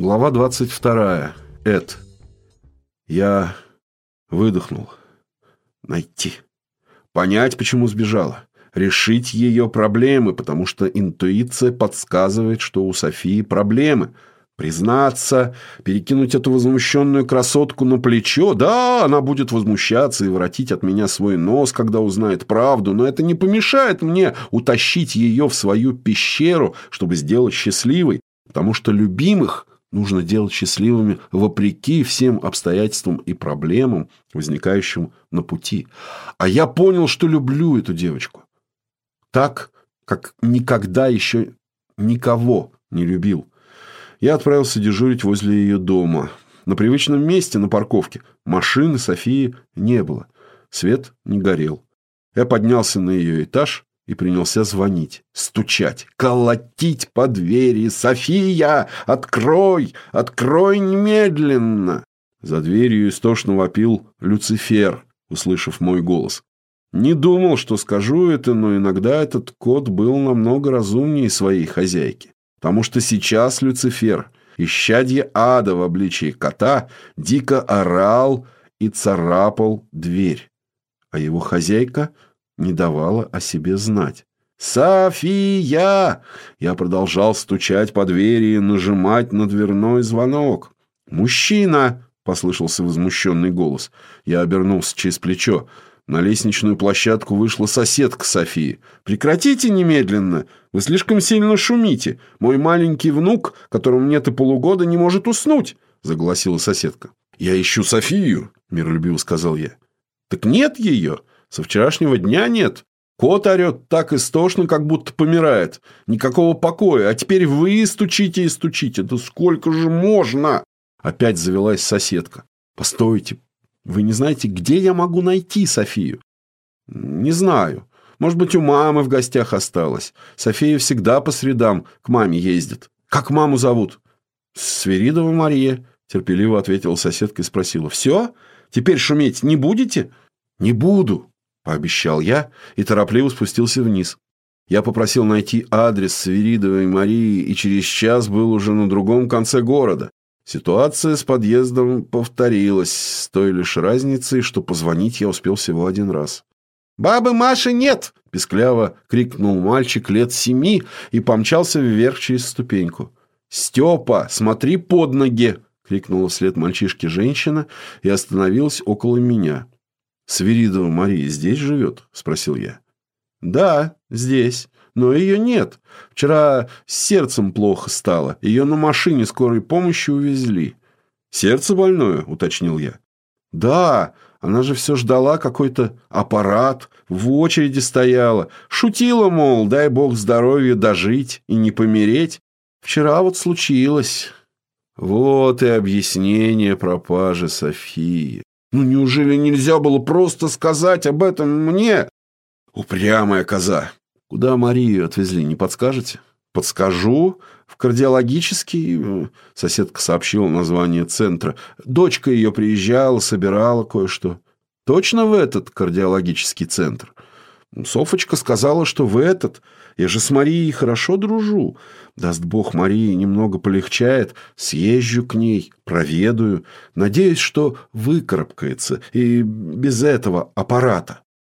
Глава 22. Эд. Я выдохнул. Найти. Понять, почему сбежала. Решить ее проблемы, потому что интуиция подсказывает, что у Софии проблемы. Признаться, перекинуть эту возмущенную красотку на плечо. Да, она будет возмущаться и воротить от меня свой нос, когда узнает правду, но это не помешает мне утащить ее в свою пещеру, чтобы сделать счастливой, потому что любимых нужно делать счастливыми вопреки всем обстоятельствам и проблемам, возникающим на пути. А я понял, что люблю эту девочку. Так, как никогда еще никого не любил. Я отправился дежурить возле ее дома. На привычном месте, на парковке, машины Софии не было. Свет не горел. Я поднялся на ее этаж и принялся звонить, стучать, колотить по двери. «София, открой! Открой немедленно!» За дверью истошно вопил Люцифер, услышав мой голос. Не думал, что скажу это, но иногда этот кот был намного разумнее своей хозяйки. Потому что сейчас Люцифер, исчадье ада в обличии кота, дико орал и царапал дверь. А его хозяйка – не давала о себе знать. «София!» Я продолжал стучать по двери и нажимать на дверной звонок. «Мужчина!» – послышался возмущенный голос. Я обернулся через плечо. На лестничную площадку вышла соседка Софии. «Прекратите немедленно! Вы слишком сильно шумите! Мой маленький внук, которому нет и полугода, не может уснуть!» – загласила соседка. «Я ищу Софию!» – миролюбиво сказал я. «Так нет ее!» Со вчерашнего дня нет. Кот орет так истошно, как будто помирает. Никакого покоя. А теперь вы стучите и стучите. Да сколько же можно? Опять завелась соседка. Постойте. Вы не знаете, где я могу найти Софию? Не знаю. Может быть, у мамы в гостях осталась. София всегда по средам к маме ездит. Как маму зовут? Сверидова Мария. Терпеливо ответила соседка и спросила. Все? Теперь шуметь не будете? Не буду. – пообещал я и торопливо спустился вниз. Я попросил найти адрес Свиридовой Марии и через час был уже на другом конце города. Ситуация с подъездом повторилась, с той лишь разницей, что позвонить я успел всего один раз. «Бабы Маши нет!» – пескляво крикнул мальчик лет семи и помчался вверх через ступеньку. «Степа, смотри под ноги!» – крикнула вслед мальчишке женщина и остановилась около меня. «Свиридова Мария здесь живет?» – спросил я. «Да, здесь. Но ее нет. Вчера с сердцем плохо стало. Ее на машине скорой помощи увезли». «Сердце больное?» – уточнил я. «Да, она же все ждала какой-то аппарат, в очереди стояла. Шутила, мол, дай бог здоровья дожить и не помереть. Вчера вот случилось». Вот и объяснение пропажи Софии. Ну неужели нельзя было просто сказать об этом мне? Упрямая коза. Куда Марию отвезли, не подскажете? Подскажу. В кардиологический... Соседка сообщила название центра. Дочка ее приезжала, собирала кое-что. Точно в этот кардиологический центр? Софочка сказала, что в этот. Я же с Марией хорошо дружу. Даст Бог, Марии немного полегчает. Съезжу к ней, проведаю. Надеюсь, что выкарабкается и без этого аппарата.